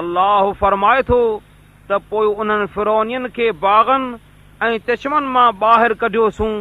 الله فرمائي ٿو ته پوءِ انهن فرونين کي باغن ۽ چشمن مان ٻاهر ڪڍيوسون.